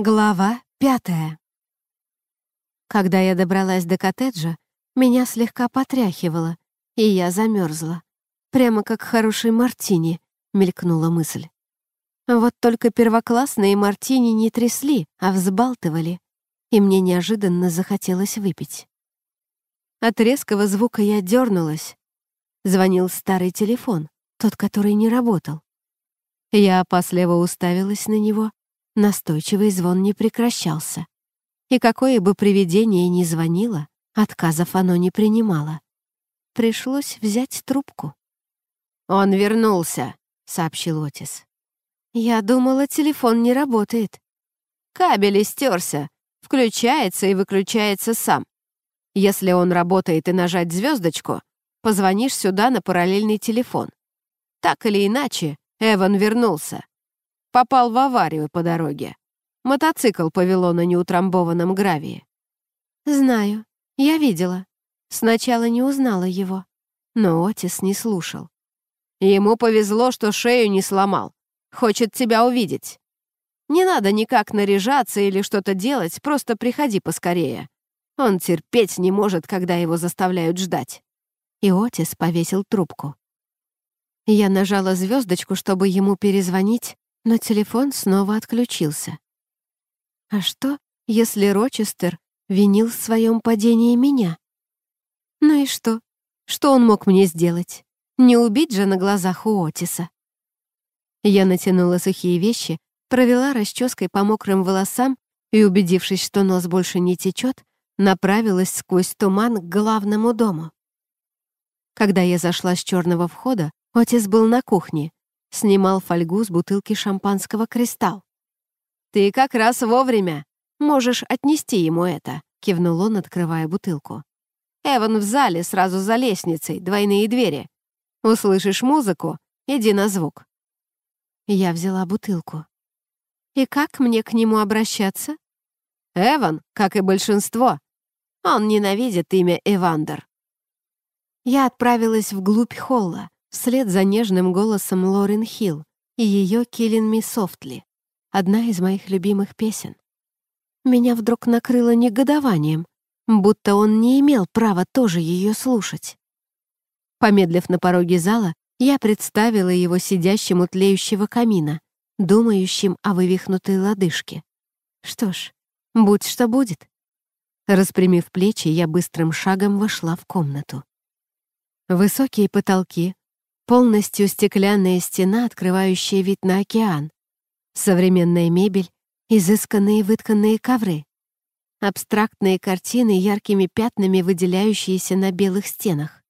Глава пятая. Когда я добралась до коттеджа, меня слегка потряхивало, и я замерзла. Прямо как хороший мартини, мелькнула мысль. Вот только первоклассные мартини не трясли, а взбалтывали, и мне неожиданно захотелось выпить. От резкого звука я дернулась. Звонил старый телефон, тот, который не работал. Я опасливо уставилась на него Настойчивый звон не прекращался. И какое бы привидение ни звонило, отказов оно не принимало. Пришлось взять трубку. «Он вернулся», — сообщил Отис. «Я думала, телефон не работает». «Кабель истерся, включается и выключается сам. Если он работает и нажать звездочку, позвонишь сюда на параллельный телефон. Так или иначе, Эван вернулся. Попал в аварию по дороге. Мотоцикл повело на неутрамбованном гравии. «Знаю. Я видела. Сначала не узнала его». Но Отис не слушал. «Ему повезло, что шею не сломал. Хочет тебя увидеть. Не надо никак наряжаться или что-то делать, просто приходи поскорее. Он терпеть не может, когда его заставляют ждать». И Отис повесил трубку. Я нажала звездочку, чтобы ему перезвонить, но телефон снова отключился. А что, если Рочестер винил в своем падении меня? Ну и что? Что он мог мне сделать? Не убить же на глазах у Отиса. Я натянула сухие вещи, провела расческой по мокрым волосам и, убедившись, что нос больше не течет, направилась сквозь туман к главному дому. Когда я зашла с черного входа, Отис был на кухне, снимал фольгу с бутылки шампанского «Кристалл». «Ты как раз вовремя. Можешь отнести ему это», — кивнул он, открывая бутылку. «Эван в зале, сразу за лестницей, двойные двери. Услышишь музыку, иди на звук». Я взяла бутылку. «И как мне к нему обращаться?» «Эван, как и большинство. Он ненавидит имя Эвандер». Я отправилась вглубь холла, Вслед за нежным голосом Лорен Хилл и ее «Killing Me Softly» — одна из моих любимых песен. Меня вдруг накрыло негодованием, будто он не имел права тоже ее слушать. Помедлив на пороге зала, я представила его сидящим у тлеющего камина, думающим о вывихнутой лодыжке. Что ж, будь что будет. Распрямив плечи, я быстрым шагом вошла в комнату. Высокие потолки, полностью стеклянная стена, открывающая вид на океан, современная мебель, изысканные вытканные ковры, абстрактные картины яркими пятнами, выделяющиеся на белых стенах.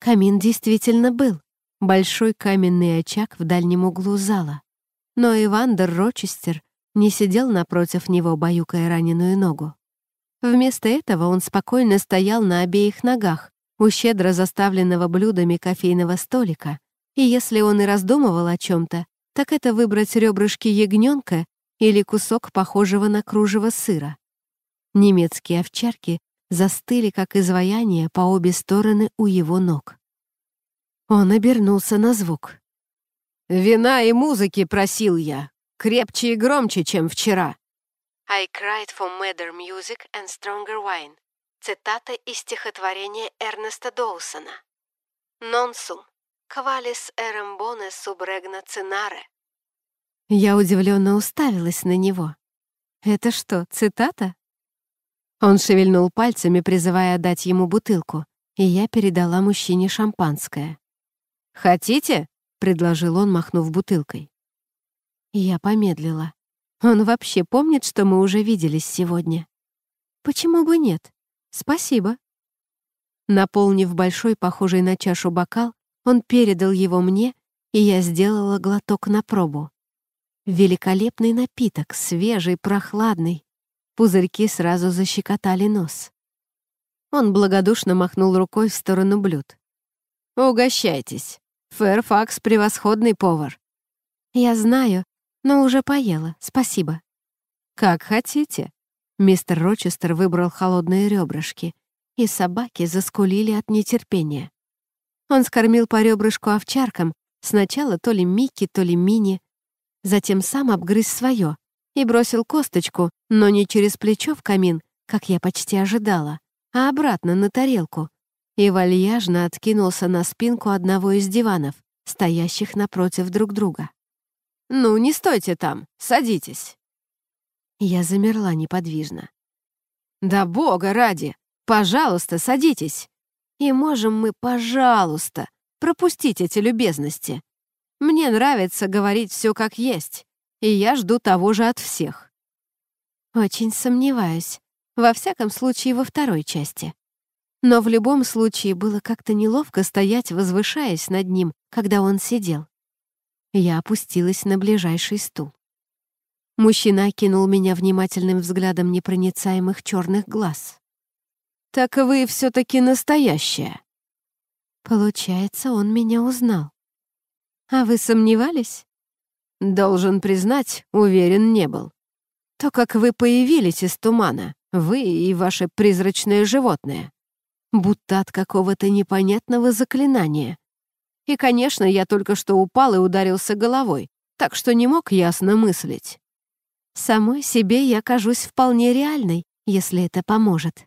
Камин действительно был, большой каменный очаг в дальнем углу зала. Но Ивандер Рочестер не сидел напротив него, баюкая раненую ногу. Вместо этого он спокойно стоял на обеих ногах, у щедро заставленного блюдами кофейного столика, и если он и раздумывал о чем-то, так это выбрать ребрышки ягненка или кусок похожего на кружево сыра. Немецкие овчарки застыли, как изваяния, по обе стороны у его ног. Он обернулся на звук. «Вина и музыки просил я, крепче и громче, чем вчера». I cried for madder music and stronger wine. Цитата из стихотворения Эрнеста Доусона. «Нонсум, квалис эрем боне субрегна цинаре». Я удивленно уставилась на него. «Это что, цитата?» Он шевельнул пальцами, призывая дать ему бутылку, и я передала мужчине шампанское. «Хотите?» — предложил он, махнув бутылкой. Я помедлила. Он вообще помнит, что мы уже виделись сегодня? Почему бы нет? «Спасибо». Наполнив большой, похожий на чашу бокал, он передал его мне, и я сделала глоток на пробу. Великолепный напиток, свежий, прохладный. Пузырьки сразу защекотали нос. Он благодушно махнул рукой в сторону блюд. «Угощайтесь. Фэрфакс — превосходный повар». «Я знаю, но уже поела, спасибо». «Как хотите», Мистер Рочестер выбрал холодные ребрышки, и собаки заскулили от нетерпения. Он скормил по ребрышку овчаркам, сначала то ли Микки, то ли Мини, затем сам обгрыз свое и бросил косточку, но не через плечо в камин, как я почти ожидала, а обратно на тарелку, и вальяжно откинулся на спинку одного из диванов, стоящих напротив друг друга. «Ну, не стойте там, садитесь!» Я замерла неподвижно. «Да бога ради! Пожалуйста, садитесь! И можем мы, пожалуйста, пропустить эти любезности. Мне нравится говорить все как есть, и я жду того же от всех». Очень сомневаюсь. Во всяком случае, во второй части. Но в любом случае было как-то неловко стоять, возвышаясь над ним, когда он сидел. Я опустилась на ближайший стул. Мужчина кинул меня внимательным взглядом непроницаемых черных глаз. «Так вы все-таки настоящая!» Получается, он меня узнал. «А вы сомневались?» «Должен признать, уверен не был. То, как вы появились из тумана, вы и ваше призрачное животное, будто от какого-то непонятного заклинания. И, конечно, я только что упал и ударился головой, так что не мог ясно мыслить. Самой себе я кажусь вполне реальной, если это поможет.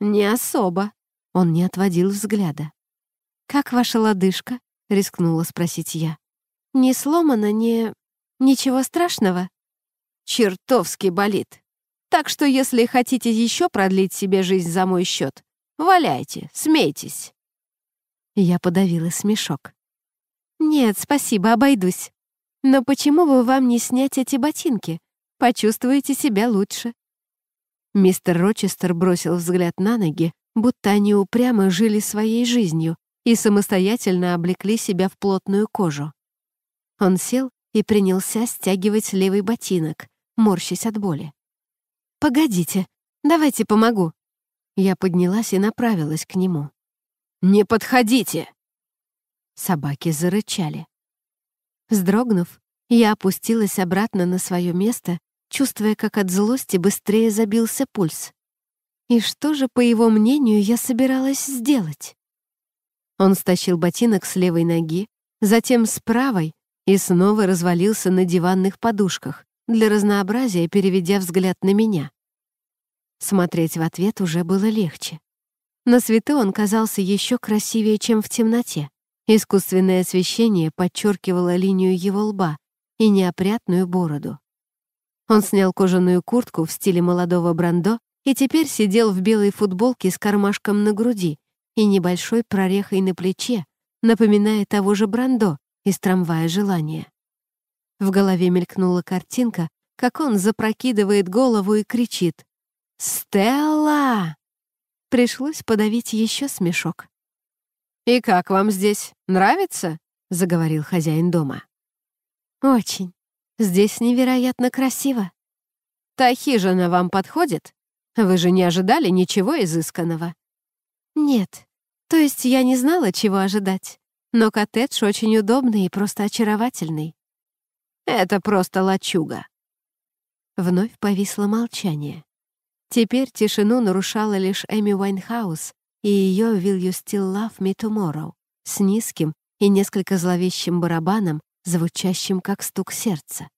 Не особо. Он не отводил взгляда. «Как ваша лодыжка?» — рискнула спросить я. «Не сломана, не... ничего страшного?» «Чертовски болит. Так что, если хотите еще продлить себе жизнь за мой счет, валяйте, смейтесь». Я подавила смешок. «Нет, спасибо, обойдусь. Но почему бы вам не снять эти ботинки? Почувствуете себя лучше». Мистер Рочестер бросил взгляд на ноги, будто они упрямо жили своей жизнью и самостоятельно облекли себя в плотную кожу. Он сел и принялся стягивать левый ботинок, морщась от боли. «Погодите, давайте помогу». Я поднялась и направилась к нему. «Не подходите!» Собаки зарычали. Вздрогнув, я опустилась обратно на свое место чувствуя, как от злости быстрее забился пульс. И что же, по его мнению, я собиралась сделать? Он стащил ботинок с левой ноги, затем с правой и снова развалился на диванных подушках, для разнообразия переведя взгляд на меня. Смотреть в ответ уже было легче. На свету он казался еще красивее, чем в темноте. Искусственное освещение подчеркивало линию его лба и неопрятную бороду. Он снял кожаную куртку в стиле молодого Брандо и теперь сидел в белой футболке с кармашком на груди и небольшой прорехой на плече, напоминая того же Брандо из «Трамвая желания». В голове мелькнула картинка, как он запрокидывает голову и кричит «Стелла!». Пришлось подавить еще смешок. «И как вам здесь? Нравится?» — заговорил хозяин дома. «Очень», Здесь невероятно красиво. Та хижина вам подходит? Вы же не ожидали ничего изысканного?» «Нет. То есть я не знала, чего ожидать. Но коттедж очень удобный и просто очаровательный». «Это просто лачуга». Вновь повисло молчание. Теперь тишину нарушала лишь Эми Уайнхаус и ее «Will you still love me tomorrow» с низким и несколько зловещим барабаном, звучащим как стук сердца.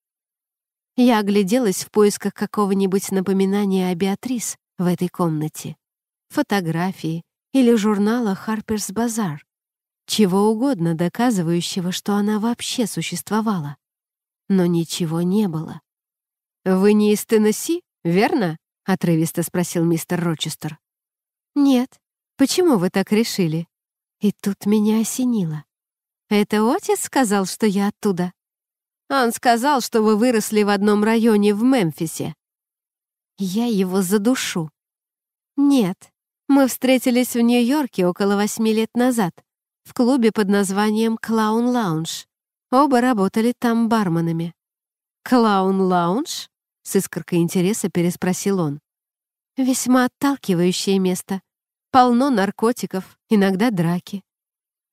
Я огляделась в поисках какого-нибудь напоминания о Беатрис в этой комнате, фотографии или журнала «Харперс Базар», чего угодно доказывающего, что она вообще существовала. Но ничего не было. «Вы не из Теннесси, верно?» — отрывисто спросил мистер Рочестер. «Нет. Почему вы так решили?» И тут меня осенило. Это отец сказал, что я оттуда? Он сказал, что вы выросли в одном районе в Мемфисе. Я его задушу. Нет, мы встретились в Нью-Йорке около восьми лет назад, в клубе под названием «Клаун Лаунж». Оба работали там барменами. «Клаун Лаунж?» — с искоркой интереса переспросил он. «Весьма отталкивающее место. Полно наркотиков, иногда драки.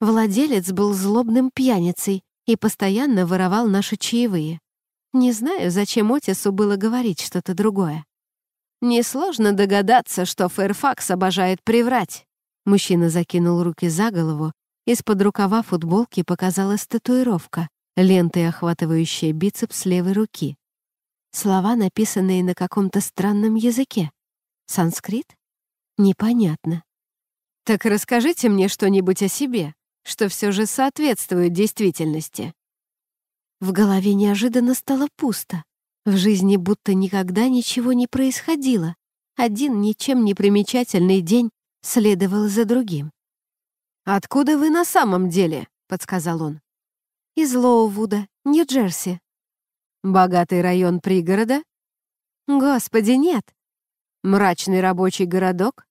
Владелец был злобным пьяницей и постоянно воровал наши чаевые. Не знаю, зачем Отису было говорить что-то другое. «Несложно догадаться, что Фэрфакс обожает приврать». Мужчина закинул руки за голову, из-под рукава футболки показалась татуировка, лентой, охватывающая бицепс левой руки. Слова, написанные на каком-то странном языке. Санскрит? Непонятно. «Так расскажите мне что-нибудь о себе», что все же соответствует действительности. В голове неожиданно стало пусто. В жизни будто никогда ничего не происходило. Один ничем не примечательный день следовал за другим. «Откуда вы на самом деле?» — подсказал он. «Из Лоувуда, Нью-Джерси». «Богатый район пригорода?» «Господи, нет». «Мрачный рабочий городок?»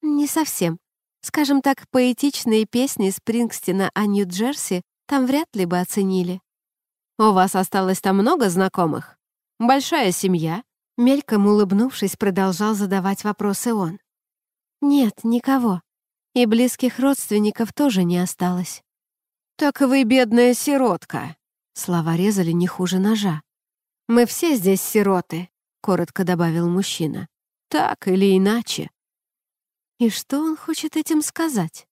«Не совсем. Скажем так, поэтичные песни Спрингстина о Нью-Джерси там вряд ли бы оценили. «У вас осталось там много знакомых? Большая семья?» Мельком улыбнувшись, продолжал задавать вопросы он. «Нет, никого. И близких родственников тоже не осталось». «Так вы бедная сиротка!» Слова резали не хуже ножа. «Мы все здесь сироты», — коротко добавил мужчина. «Так или иначе». И что он хочет этим сказать?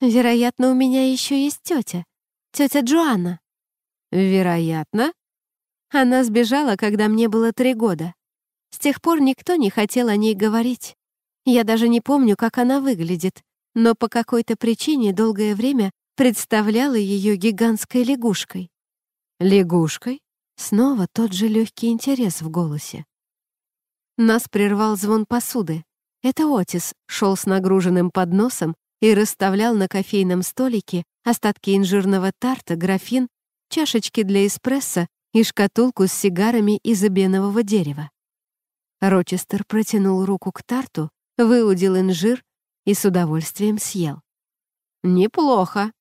Вероятно, у меня еще есть тетя. Тетя Джоанна. Вероятно? Она сбежала, когда мне было три года. С тех пор никто не хотел о ней говорить. Я даже не помню, как она выглядит, но по какой-то причине долгое время представляла ее гигантской лягушкой. Лягушкой? Снова тот же легкий интерес в голосе. Нас прервал звон посуды. Это Отис шел с нагруженным подносом и расставлял на кофейном столике остатки инжирного тарта, графин, чашечки для эспрессо и шкатулку с сигарами из обенового дерева. Рочестер протянул руку к тарту, выудил инжир и с удовольствием съел. «Неплохо.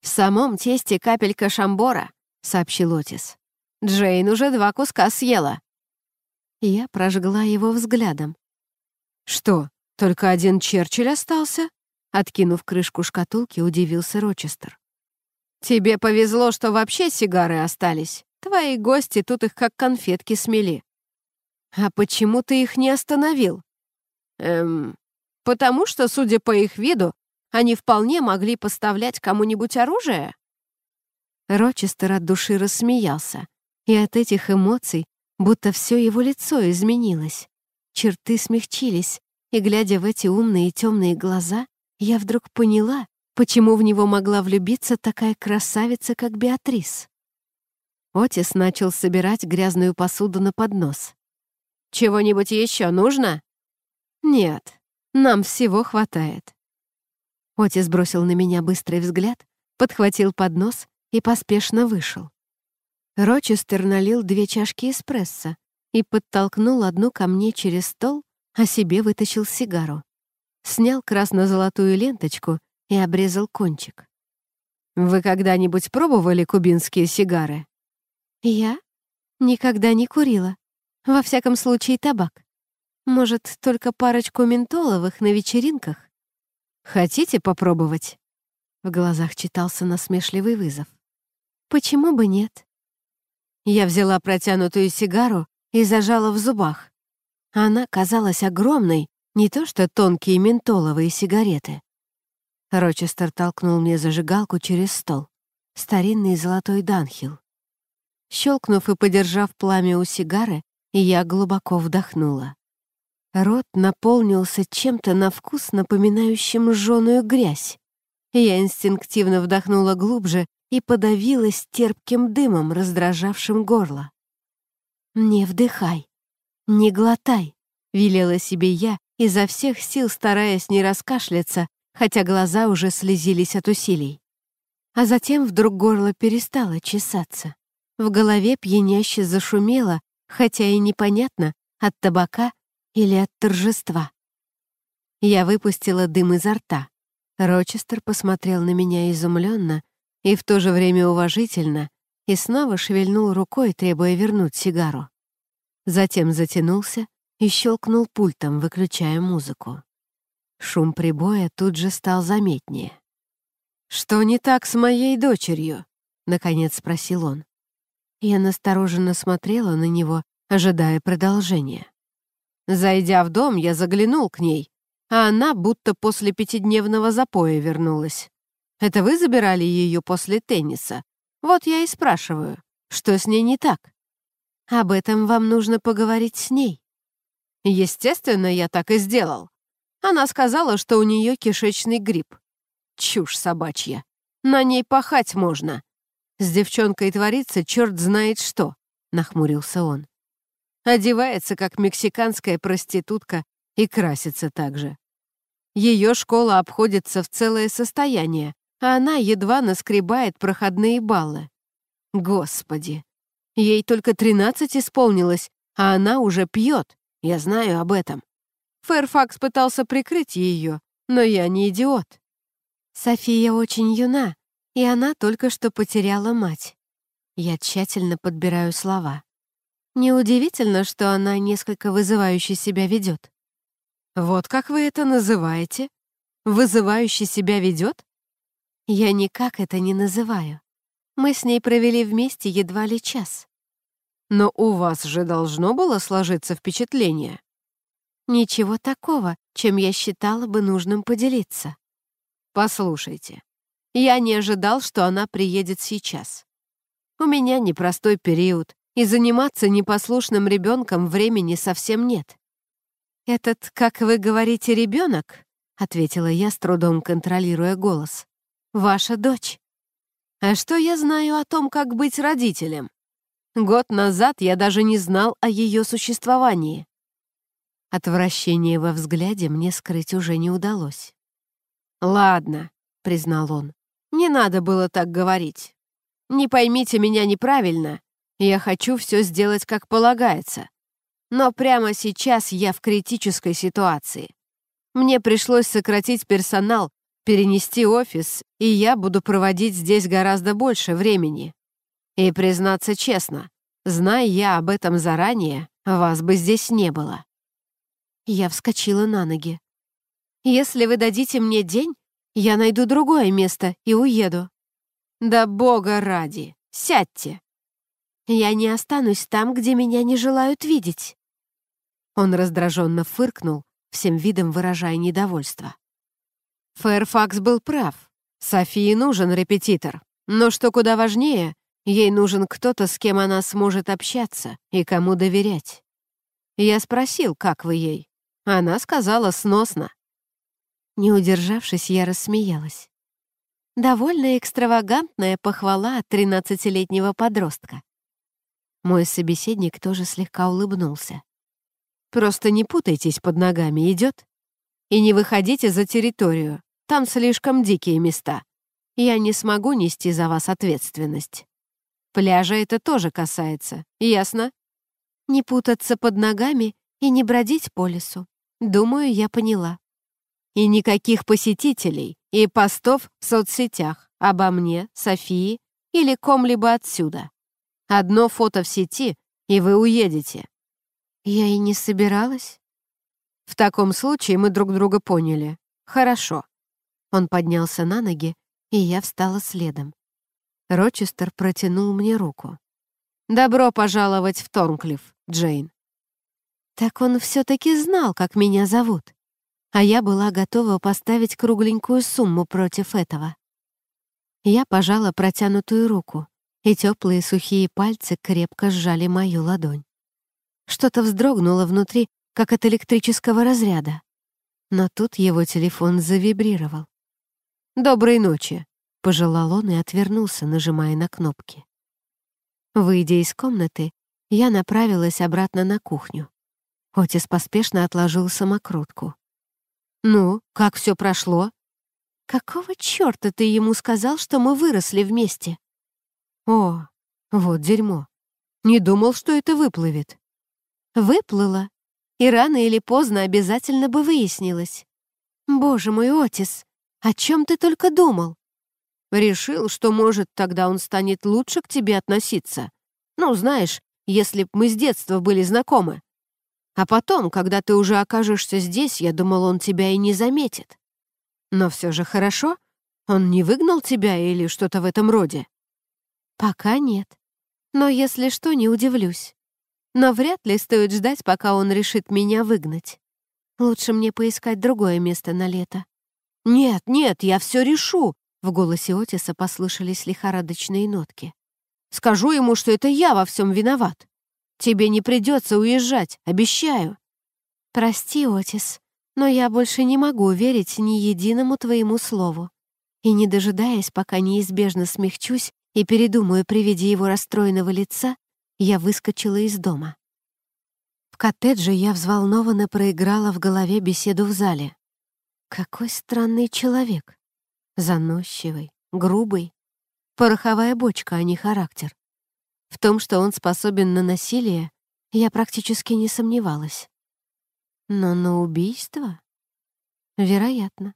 В самом тесте капелька шамбора», — сообщил Отис. «Джейн уже два куска съела». Я прожгла его взглядом. «Что, только один Черчилль остался?» Откинув крышку шкатулки, удивился Рочестер. «Тебе повезло, что вообще сигары остались. Твои гости тут их как конфетки смели». «А почему ты их не остановил?» «Эм... Потому что, судя по их виду, они вполне могли поставлять кому-нибудь оружие?» Рочестер от души рассмеялся, и от этих эмоций будто все его лицо изменилось черты смягчились, и, глядя в эти умные темные глаза, я вдруг поняла, почему в него могла влюбиться такая красавица, как Беатрис. Отис начал собирать грязную посуду на поднос. «Чего-нибудь еще нужно?» «Нет, нам всего хватает». Отис бросил на меня быстрый взгляд, подхватил поднос и поспешно вышел. Рочестер налил две чашки эспрессо, и подтолкнул одну ко мне через стол, а себе вытащил сигару. Снял красно-золотую ленточку и обрезал кончик. «Вы когда-нибудь пробовали кубинские сигары?» «Я? Никогда не курила. Во всяком случае, табак. Может, только парочку ментоловых на вечеринках?» «Хотите попробовать?» В глазах читался насмешливый вызов. «Почему бы нет?» Я взяла протянутую сигару и зажала в зубах. Она казалась огромной, не то что тонкие ментоловые сигареты. Рочестер толкнул мне зажигалку через стол. Старинный золотой данхил. Щелкнув и подержав пламя у сигары, я глубоко вдохнула. Рот наполнился чем-то на вкус, напоминающим жженую грязь. Я инстинктивно вдохнула глубже и подавилась терпким дымом, раздражавшим горло. «Не вдыхай, не глотай», — велела себе я, изо всех сил стараясь не раскашляться, хотя глаза уже слезились от усилий. А затем вдруг горло перестало чесаться. В голове пьяняще зашумело, хотя и непонятно, от табака или от торжества. Я выпустила дым изо рта. Рочестер посмотрел на меня изумленно и в то же время уважительно, и снова шевельнул рукой, требуя вернуть сигару. Затем затянулся и щелкнул пультом, выключая музыку. Шум прибоя тут же стал заметнее. «Что не так с моей дочерью?» — наконец спросил он. Я настороженно смотрела на него, ожидая продолжения. Зайдя в дом, я заглянул к ней, а она будто после пятидневного запоя вернулась. Это вы забирали ее после тенниса, вот я и спрашиваю, что с ней не так? Об этом вам нужно поговорить с ней. Естественно, я так и сделал. Она сказала, что у нее кишечный грипп. Чушь собачья. На ней пахать можно. С девчонкой творится черт знает что, нахмурился он. Одевается, как мексиканская проститутка, и красится так же. Ее школа обходится в целое состояние, а она едва наскребает проходные баллы. Господи! Ей только 13 исполнилось, а она уже пьет. Я знаю об этом. Фэрфакс пытался прикрыть ее, но я не идиот. София очень юна, и она только что потеряла мать. Я тщательно подбираю слова. Неудивительно, что она несколько вызывающе себя ведет. Вот как вы это называете? Вызывающе себя ведет? Я никак это не называю. Мы с ней провели вместе едва ли час. Но у вас же должно было сложиться впечатление. Ничего такого, чем я считала бы нужным поделиться. Послушайте, я не ожидал, что она приедет сейчас. У меня непростой период, и заниматься непослушным ребенком времени совсем нет. «Этот, как вы говорите, ребенок?» — ответила я, с трудом контролируя голос ваша дочь. А что я знаю о том, как быть родителем? Год назад я даже не знал о ее существовании. Отвращение во взгляде мне скрыть уже не удалось. «Ладно», — признал он, — «не надо было так говорить. Не поймите меня неправильно, я хочу все сделать как полагается. Но прямо сейчас я в критической ситуации. Мне пришлось сократить персонал перенести офис, и я буду проводить здесь гораздо больше времени. И, признаться честно, зная я об этом заранее, вас бы здесь не было». Я вскочила на ноги. «Если вы дадите мне день, я найду другое место и уеду». «Да бога ради! Сядьте!» «Я не останусь там, где меня не желают видеть». Он раздраженно фыркнул, всем видом выражая недовольство. Фэрфакс был прав. Софии нужен репетитор. Но что куда важнее, ей нужен кто-то, с кем она сможет общаться и кому доверять. Я спросил, как вы ей. Она сказала сносно. Не удержавшись, я рассмеялась. Довольно экстравагантная похвала от 13-летнего подростка. Мой собеседник тоже слегка улыбнулся. «Просто не путайтесь под ногами, идет? И не выходите за территорию. Там слишком дикие места. Я не смогу нести за вас ответственность. Пляжа это тоже касается, ясно? Не путаться под ногами и не бродить по лесу. Думаю, я поняла. И никаких посетителей и постов в соцсетях обо мне, Софии или ком-либо отсюда. Одно фото в сети, и вы уедете. Я и не собиралась. В таком случае мы друг друга поняли. Хорошо. Он поднялся на ноги, и я встала следом. Рочестер протянул мне руку. «Добро пожаловать в Торнклифф, Джейн». Так он все-таки знал, как меня зовут. А я была готова поставить кругленькую сумму против этого. Я пожала протянутую руку, и теплые сухие пальцы крепко сжали мою ладонь. Что-то вздрогнуло внутри, как от электрического разряда. Но тут его телефон завибрировал. «Доброй ночи», — пожелал он и отвернулся, нажимая на кнопки. Выйдя из комнаты, я направилась обратно на кухню. Отис поспешно отложил самокрутку. «Ну, как все прошло?» «Какого чёрта ты ему сказал, что мы выросли вместе?» «О, вот дерьмо. Не думал, что это выплывет». «Выплыло. И рано или поздно обязательно бы выяснилось. Боже мой, Отис, о чем ты только думал? Решил, что, может, тогда он станет лучше к тебе относиться. Ну, знаешь, если б мы с детства были знакомы. А потом, когда ты уже окажешься здесь, я думал, он тебя и не заметит. Но все же хорошо. Он не выгнал тебя или что-то в этом роде? Пока нет. Но если что, не удивлюсь. Но вряд ли стоит ждать, пока он решит меня выгнать. Лучше мне поискать другое место на лето. «Нет, нет, я все решу!» В голосе Отиса послышались лихорадочные нотки. «Скажу ему, что это я во всем виноват. Тебе не придется уезжать, обещаю». «Прости, Отис, но я больше не могу верить ни единому твоему слову. И не дожидаясь, пока неизбежно смягчусь и передумаю при виде его расстроенного лица, я выскочила из дома. В коттедже я взволнованно проиграла в голове беседу в зале. Какой странный человек. Заносчивый, грубый. Пороховая бочка, а не характер. В том, что он способен на насилие, я практически не сомневалась. Но на убийство? Вероятно.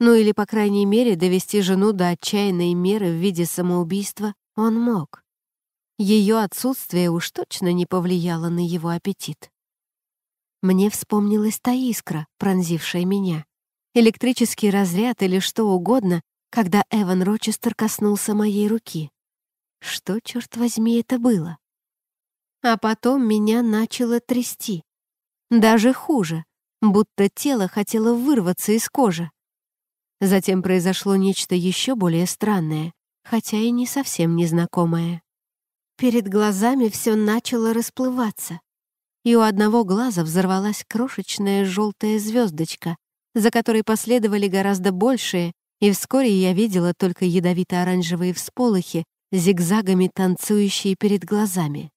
Ну или, по крайней мере, довести жену до отчаянной меры в виде самоубийства он мог. Ее отсутствие уж точно не повлияло на его аппетит. Мне вспомнилась та искра, пронзившая меня электрический разряд или что угодно, когда Эван Рочестер коснулся моей руки. Что, черт возьми, это было? А потом меня начало трясти. Даже хуже, будто тело хотело вырваться из кожи. Затем произошло нечто еще более странное, хотя и не совсем незнакомое. Перед глазами все начало расплываться, и у одного глаза взорвалась крошечная желтая звездочка, за которой последовали гораздо большие, и вскоре я видела только ядовито-оранжевые всполохи, зигзагами танцующие перед глазами.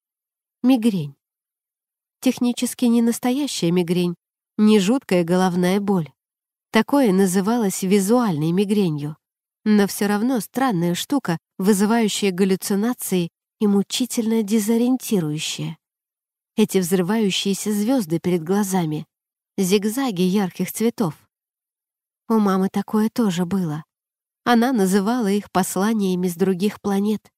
Мигрень. Технически не настоящая мигрень, не жуткая головная боль. Такое называлось визуальной мигренью. Но все равно странная штука, вызывающая галлюцинации и мучительно дезориентирующая. Эти взрывающиеся звезды перед глазами, зигзаги ярких цветов. У мамы такое тоже было. Она называла их посланиями с других планет.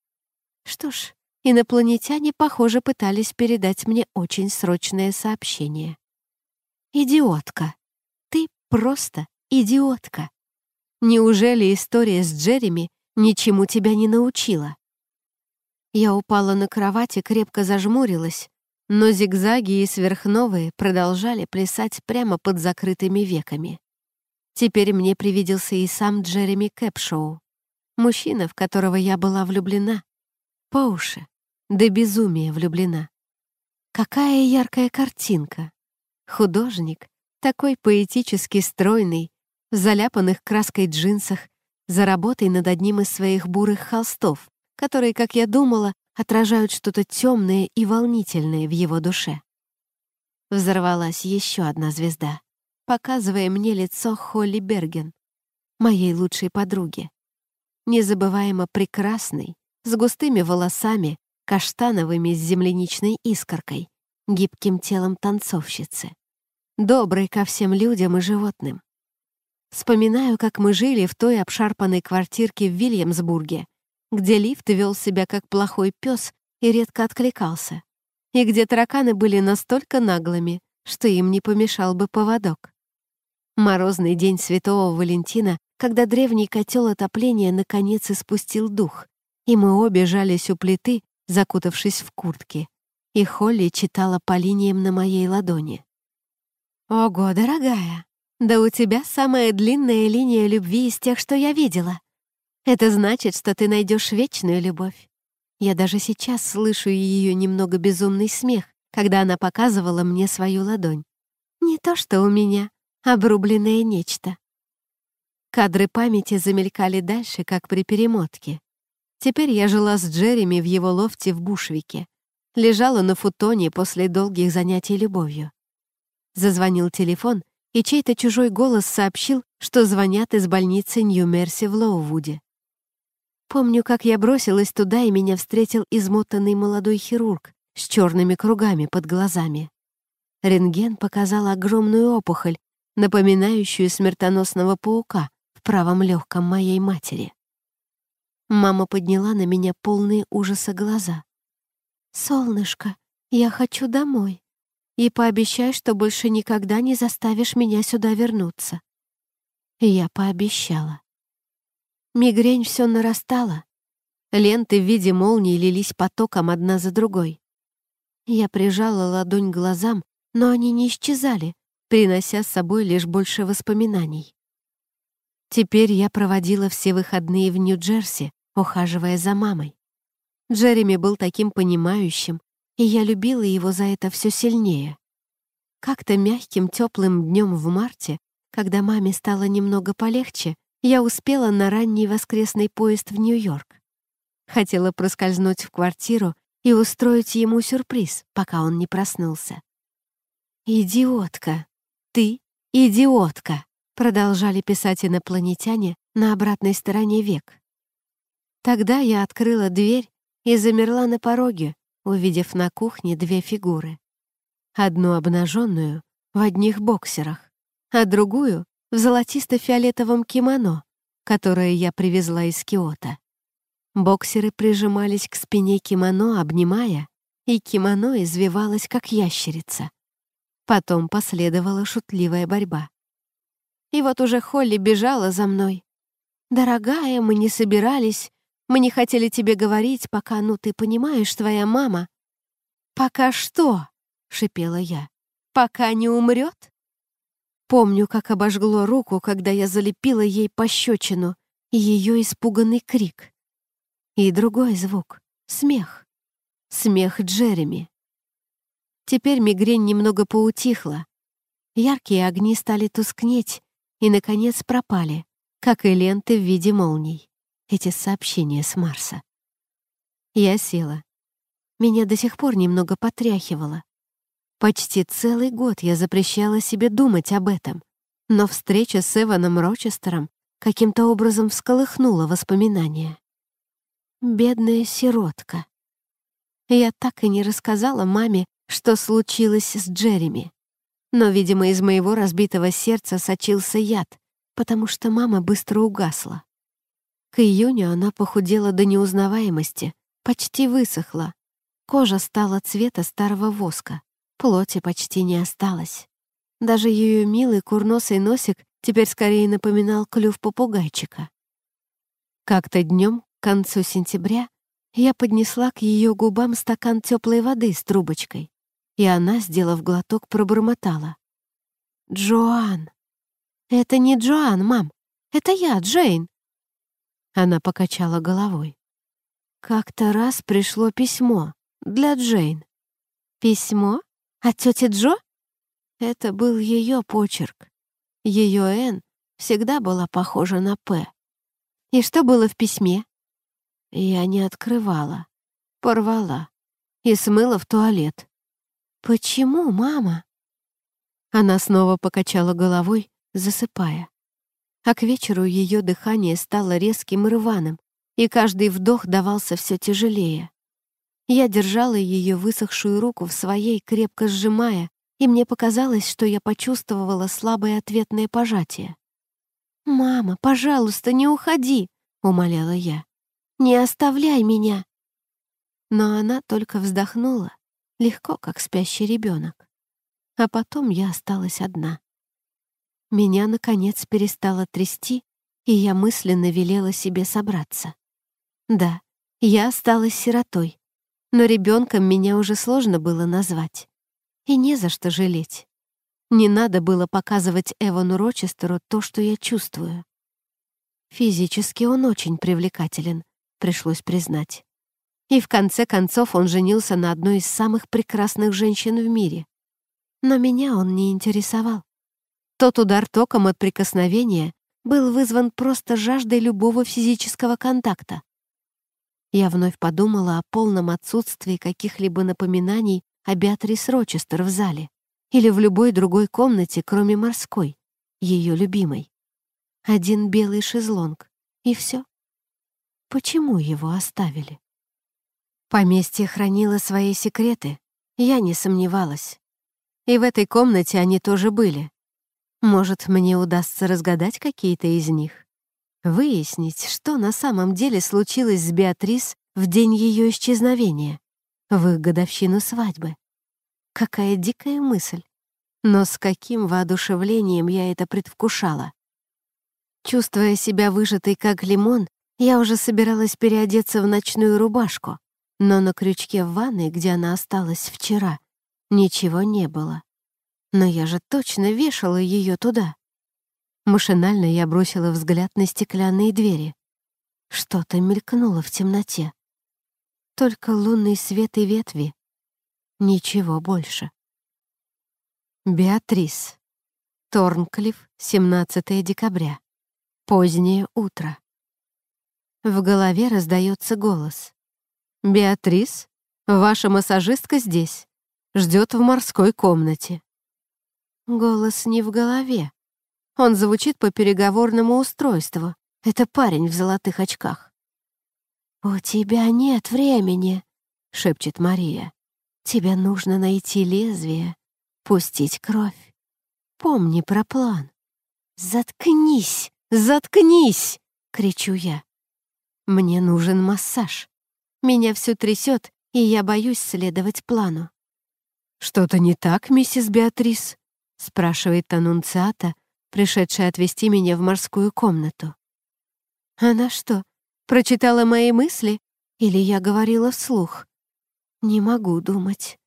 Что ж, инопланетяне, похоже, пытались передать мне очень срочное сообщение. «Идиотка! Ты просто идиотка! Неужели история с Джереми ничему тебя не научила?» Я упала на кровати крепко зажмурилась, но зигзаги и сверхновые продолжали плясать прямо под закрытыми веками. Теперь мне привиделся и сам Джереми Кэпшоу, мужчина, в которого я была влюблена. По уши, до безумия влюблена. Какая яркая картинка! Художник, такой поэтически стройный, в заляпанных краской джинсах, за работой над одним из своих бурых холстов, которые, как я думала, отражают что-то темное и волнительное в его душе. Взорвалась еще одна звезда показывая мне лицо Холли Берген, моей лучшей подруги. Незабываемо прекрасной, с густыми волосами, каштановыми с земляничной искоркой, гибким телом танцовщицы. Доброй ко всем людям и животным. Вспоминаю, как мы жили в той обшарпанной квартирке в Вильямсбурге, где лифт вел себя как плохой пес и редко откликался, и где тараканы были настолько наглыми, что им не помешал бы поводок. Морозный день Святого Валентина, когда древний котел отопления наконец испустил дух, и мы обе жались у плиты, закутавшись в куртки. И Холли читала по линиям на моей ладони. «Ого, дорогая, да у тебя самая длинная линия любви из тех, что я видела. Это значит, что ты найдешь вечную любовь. Я даже сейчас слышу ее немного безумный смех, когда она показывала мне свою ладонь. Не то, что у меня», обрубленное нечто. Кадры памяти замелькали дальше, как при перемотке. Теперь я жила с Джереми в его лофте в Бушвике. Лежала на футоне после долгих занятий любовью. Зазвонил телефон, и чей-то чужой голос сообщил, что звонят из больницы Нью-Мерси в Лоувуде. Помню, как я бросилась туда, и меня встретил измотанный молодой хирург с черными кругами под глазами. Рентген показал огромную опухоль, напоминающую смертоносного паука в правом легком моей матери. Мама подняла на меня полные ужаса глаза. «Солнышко, я хочу домой. И пообещай, что больше никогда не заставишь меня сюда вернуться». Я пообещала. Мигрень все нарастала. Ленты в виде молний лились потоком одна за другой. Я прижала ладонь к глазам, но они не исчезали, принося с собой лишь больше воспоминаний. Теперь я проводила все выходные в Нью-Джерси, ухаживая за мамой. Джереми был таким понимающим, и я любила его за это все сильнее. Как-то мягким, теплым днем в марте, когда маме стало немного полегче, я успела на ранний воскресный поезд в Нью-Йорк. Хотела проскользнуть в квартиру и устроить ему сюрприз, пока он не проснулся. «Идиотка!» «Ты — идиотка», — продолжали писать инопланетяне на обратной стороне век. Тогда я открыла дверь и замерла на пороге, увидев на кухне две фигуры. Одну обнаженную в одних боксерах, а другую — в золотисто-фиолетовом кимоно, которое я привезла из Киота. Боксеры прижимались к спине кимоно, обнимая, и кимоно извивалось, как ящерица, Потом последовала шутливая борьба. И вот уже Холли бежала за мной. «Дорогая, мы не собирались. Мы не хотели тебе говорить, пока, ну, ты понимаешь, твоя мама». «Пока что?» — шипела я. «Пока не умрет?» Помню, как обожгло руку, когда я залепила ей пощечину и ее испуганный крик. И другой звук — смех. Смех Джереми. Теперь мигрень немного поутихла. Яркие огни стали тускнеть и, наконец, пропали, как и ленты в виде молний. Эти сообщения с Марса. Я села. Меня до сих пор немного потряхивало. Почти целый год я запрещала себе думать об этом, но встреча с Эваном Рочестером каким-то образом всколыхнула воспоминания. Бедная сиротка. Я так и не рассказала маме что случилось с Джереми. Но, видимо, из моего разбитого сердца сочился яд, потому что мама быстро угасла. К июню она похудела до неузнаваемости, почти высохла. Кожа стала цвета старого воска, плоти почти не осталось. Даже ее милый курносый носик теперь скорее напоминал клюв попугайчика. Как-то днем, к концу сентября, я поднесла к ее губам стакан теплой воды с трубочкой и она, сделав глоток, пробормотала. «Джоан!» «Это не Джоан, мам! Это я, Джейн!» Она покачала головой. «Как-то раз пришло письмо для Джейн». «Письмо? От тети Джо?» Это был ее почерк. Ее «Н» всегда была похожа на «П». «И что было в письме?» Я не открывала, порвала и смыла в туалет. «Почему, мама?» Она снова покачала головой, засыпая. А к вечеру ее дыхание стало резким и рваным, и каждый вдох давался все тяжелее. Я держала ее высохшую руку в своей, крепко сжимая, и мне показалось, что я почувствовала слабое ответное пожатие. «Мама, пожалуйста, не уходи!» — умоляла я. «Не оставляй меня!» Но она только вздохнула легко, как спящий ребенок. А потом я осталась одна. Меня, наконец, перестало трясти, и я мысленно велела себе собраться. Да, я осталась сиротой, но ребенком меня уже сложно было назвать. И не за что жалеть. Не надо было показывать Эвану Рочестеру то, что я чувствую. Физически он очень привлекателен, пришлось признать. И в конце концов он женился на одной из самых прекрасных женщин в мире. Но меня он не интересовал. Тот удар током от прикосновения был вызван просто жаждой любого физического контакта. Я вновь подумала о полном отсутствии каких-либо напоминаний о Беатрис Рочестер в зале или в любой другой комнате, кроме морской, ее любимой. Один белый шезлонг, и все. Почему его оставили? Поместье хранило свои секреты, я не сомневалась. И в этой комнате они тоже были. Может, мне удастся разгадать какие-то из них? Выяснить, что на самом деле случилось с Беатрис в день ее исчезновения, в их годовщину свадьбы. Какая дикая мысль. Но с каким воодушевлением я это предвкушала. Чувствуя себя выжатой как лимон, я уже собиралась переодеться в ночную рубашку, но на крючке в ванной, где она осталась вчера, ничего не было. Но я же точно вешала ее туда. Машинально я бросила взгляд на стеклянные двери. Что-то мелькнуло в темноте. Только лунный свет и ветви. Ничего больше. Беатрис. Торнклифф, 17 декабря. Позднее утро. В голове раздается голос. «Беатрис, ваша массажистка здесь. Ждет в морской комнате». Голос не в голове. Он звучит по переговорному устройству. Это парень в золотых очках. «У тебя нет времени», — шепчет Мария. «Тебе нужно найти лезвие, пустить кровь. Помни про план». «Заткнись! Заткнись!» — кричу я. «Мне нужен массаж. Меня все трясет, и я боюсь следовать плану. «Что-то не так, миссис Беатрис?» — спрашивает Анунциата, пришедшая отвезти меня в морскую комнату. «Она что, прочитала мои мысли? Или я говорила вслух?» «Не могу думать.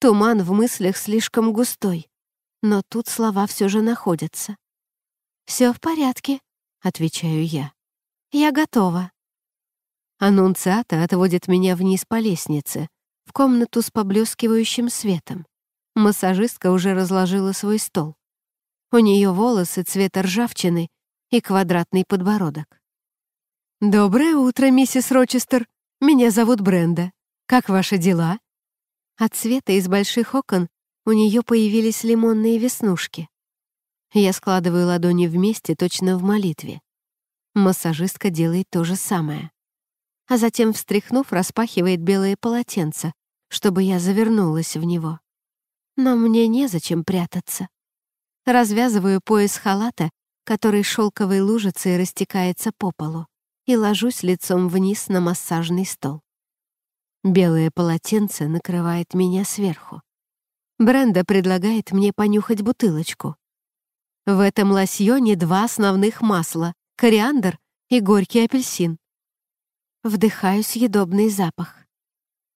Туман в мыслях слишком густой, но тут слова все же находятся». «Все в порядке», — отвечаю я. «Я готова». Аннунциата отводит меня вниз по лестнице, в комнату с поблескивающим светом. Массажистка уже разложила свой стол. У нее волосы цвета ржавчины и квадратный подбородок. «Доброе утро, миссис Рочестер. Меня зовут Бренда. Как ваши дела?» От света из больших окон у нее появились лимонные веснушки. Я складываю ладони вместе точно в молитве. Массажистка делает то же самое а затем, встряхнув, распахивает белое полотенце, чтобы я завернулась в него. Но мне незачем прятаться. Развязываю пояс халата, который шелковой лужицей растекается по полу, и ложусь лицом вниз на массажный стол. Белое полотенце накрывает меня сверху. Бренда предлагает мне понюхать бутылочку. В этом лосьоне два основных масла — кориандр и горький апельсин. Вдыхаю съедобный запах.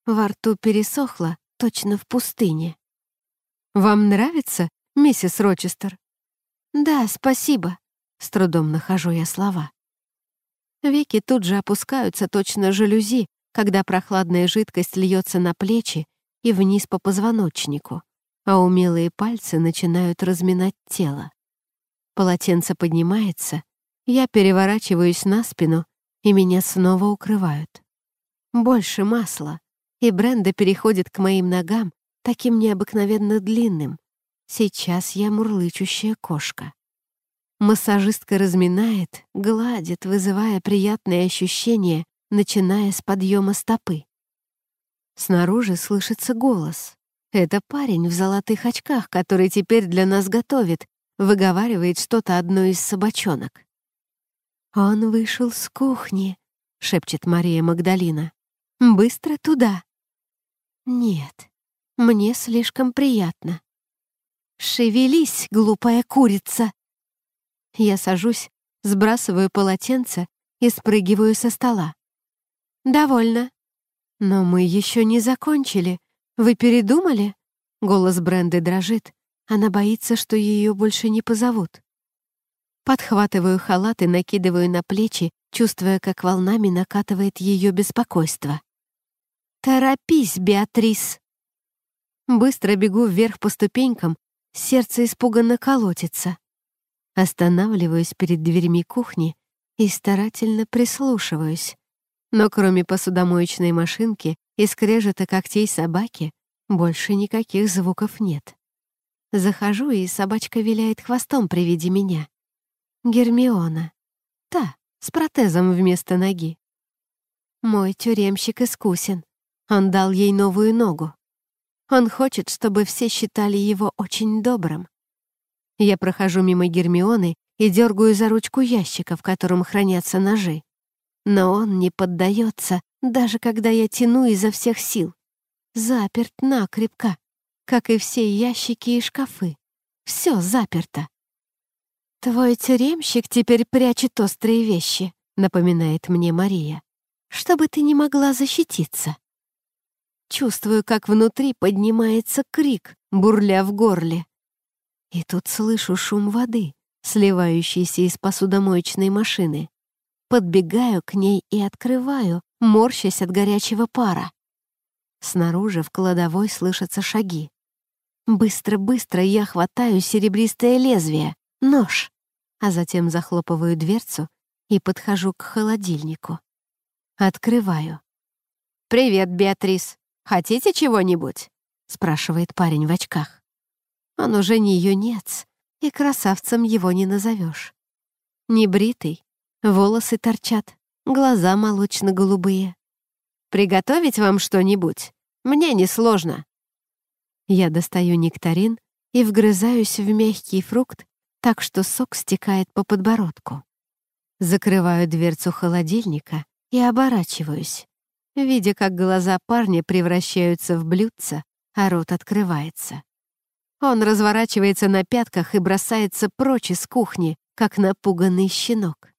Во рту пересохло, точно в пустыне. «Вам нравится, миссис Рочестер?» «Да, спасибо», — с трудом нахожу я слова. Веки тут же опускаются точно жалюзи, когда прохладная жидкость льется на плечи и вниз по позвоночнику, а умелые пальцы начинают разминать тело. Полотенце поднимается, я переворачиваюсь на спину и меня снова укрывают. Больше масла, и Бренда переходит к моим ногам, таким необыкновенно длинным. Сейчас я мурлычущая кошка. Массажистка разминает, гладит, вызывая приятные ощущения, начиная с подъема стопы. Снаружи слышится голос. Это парень в золотых очках, который теперь для нас готовит, выговаривает что-то одной из собачонок. «Он вышел с кухни», — шепчет Мария Магдалина. «Быстро туда». «Нет, мне слишком приятно». «Шевелись, глупая курица!» Я сажусь, сбрасываю полотенце и спрыгиваю со стола. «Довольно». «Но мы еще не закончили. Вы передумали?» Голос Бренды дрожит. Она боится, что ее больше не позовут. Подхватываю халат и накидываю на плечи, чувствуя, как волнами накатывает ее беспокойство. «Торопись, Беатрис!» Быстро бегу вверх по ступенькам, сердце испуганно колотится. Останавливаюсь перед дверьми кухни и старательно прислушиваюсь. Но кроме посудомоечной машинки и скрежета когтей собаки, больше никаких звуков нет. Захожу, и собачка виляет хвостом при виде меня. Гермиона. Та, с протезом вместо ноги. Мой тюремщик искусен. Он дал ей новую ногу. Он хочет, чтобы все считали его очень добрым. Я прохожу мимо Гермионы и дергаю за ручку ящика, в котором хранятся ножи. Но он не поддается, даже когда я тяну изо всех сил. Заперт накрепко, как и все ящики и шкафы. Все заперто. «Твой тюремщик теперь прячет острые вещи», — напоминает мне Мария, «чтобы ты не могла защититься». Чувствую, как внутри поднимается крик, бурля в горле. И тут слышу шум воды, сливающейся из посудомоечной машины. Подбегаю к ней и открываю, морщась от горячего пара. Снаружи в кладовой слышатся шаги. Быстро-быстро я хватаю серебристое лезвие, нож а затем захлопываю дверцу и подхожу к холодильнику. Открываю. «Привет, Беатрис. Хотите чего-нибудь?» — спрашивает парень в очках. Он уже не юнец, и красавцем его не назовешь. Небритый, волосы торчат, глаза молочно-голубые. «Приготовить вам что-нибудь? Мне несложно». Я достаю нектарин и вгрызаюсь в мягкий фрукт, так что сок стекает по подбородку. Закрываю дверцу холодильника и оборачиваюсь, видя, как глаза парня превращаются в блюдца, а рот открывается. Он разворачивается на пятках и бросается прочь из кухни, как напуганный щенок.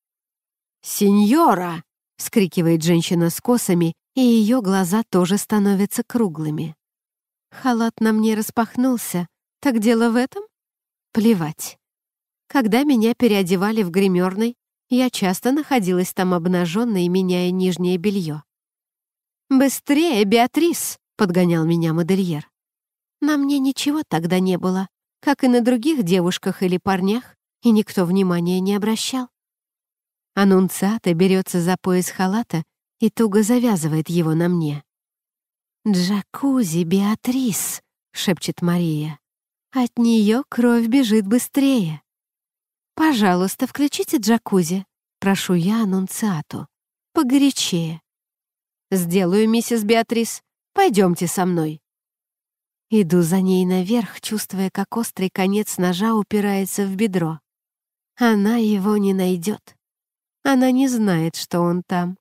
«Сеньора!» — вскрикивает женщина с косами, и ее глаза тоже становятся круглыми. Халат на мне распахнулся. Так дело в этом? Плевать. Когда меня переодевали в гримерной, я часто находилась там обнаженной, меняя нижнее белье. «Быстрее, Беатрис!» — подгонял меня модельер. На мне ничего тогда не было, как и на других девушках или парнях, и никто внимания не обращал. Анунциата берется за пояс халата и туго завязывает его на мне. «Джакузи, Беатрис!» — шепчет Мария. «От нее кровь бежит быстрее!» «Пожалуйста, включите джакузи», — прошу я анунциату. «Погорячее». «Сделаю, миссис Беатрис. Пойдемте со мной». Иду за ней наверх, чувствуя, как острый конец ножа упирается в бедро. Она его не найдет. Она не знает, что он там.